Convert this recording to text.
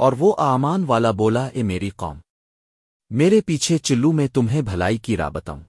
اور وہ آمان والا بولا، اے میری قوم، میرے پیچھے چلو میں تمہیں بھلائی کی راہ بتاؤں۔